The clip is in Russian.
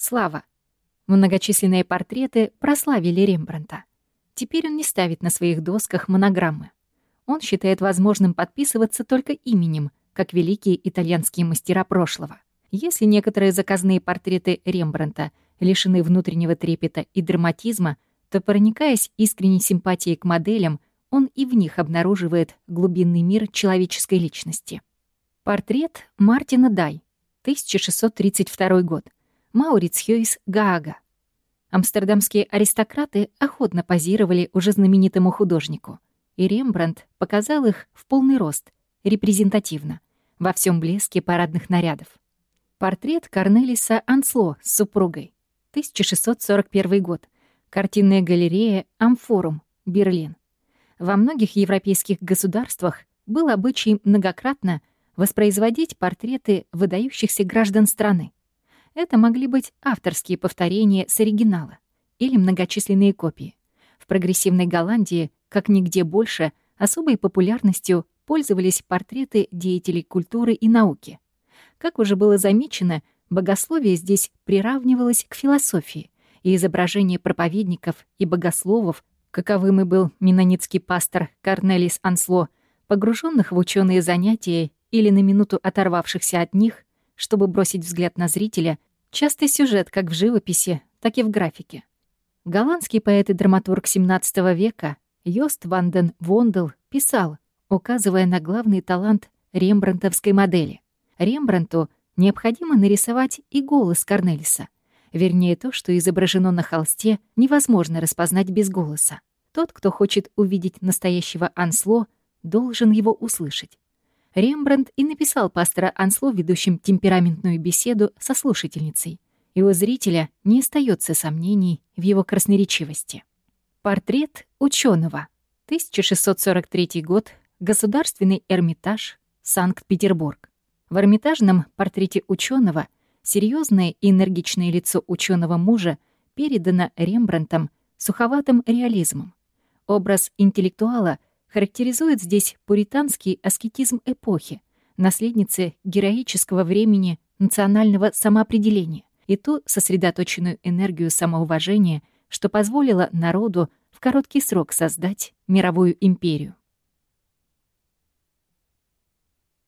Слава. Многочисленные портреты прославили Рембранта. Теперь он не ставит на своих досках монограммы. Он считает возможным подписываться только именем, как великие итальянские мастера прошлого. Если некоторые заказные портреты Рембранта лишены внутреннего трепета и драматизма, то, проникаясь искренней симпатией к моделям, он и в них обнаруживает глубинный мир человеческой личности. Портрет Мартина Дай, 1632 год. Мауриц Хьюис Гаага. Амстердамские аристократы охотно позировали уже знаменитому художнику, и Рембрандт показал их в полный рост, репрезентативно, во всем блеске парадных нарядов. Портрет Корнелиса Ансло с супругой, 1641 год. Картинная галерея «Амфорум», Берлин. Во многих европейских государствах был обычай многократно воспроизводить портреты выдающихся граждан страны. Это могли быть авторские повторения с оригинала или многочисленные копии. В прогрессивной Голландии, как нигде больше, особой популярностью пользовались портреты деятелей культуры и науки. Как уже было замечено, богословие здесь приравнивалось к философии, и изображение проповедников и богословов, каковым и был менонитский пастор Корнелис Ансло, погруженных в ученые занятия или на минуту оторвавшихся от них, чтобы бросить взгляд на зрителя, Частый сюжет как в живописи, так и в графике. Голландский поэт и драматург XVII века Йост Ванден Вондел писал, указывая на главный талант рембрандтовской модели. Рембрандту необходимо нарисовать и голос Корнелиса. Вернее, то, что изображено на холсте, невозможно распознать без голоса. Тот, кто хочет увидеть настоящего Ансло, должен его услышать. Рембрандт и написал пастора Ансло, ведущим темпераментную беседу со слушательницей. И у зрителя не остается сомнений в его красноречивости. Портрет ученого. 1643 год. Государственный Эрмитаж. Санкт-Петербург. В Эрмитажном портрете ученого серьезное и энергичное лицо ученого мужа передано Рембрандтом суховатым реализмом. Образ интеллектуала — характеризует здесь пуританский аскетизм эпохи, наследницы героического времени национального самоопределения и ту сосредоточенную энергию самоуважения, что позволило народу в короткий срок создать мировую империю.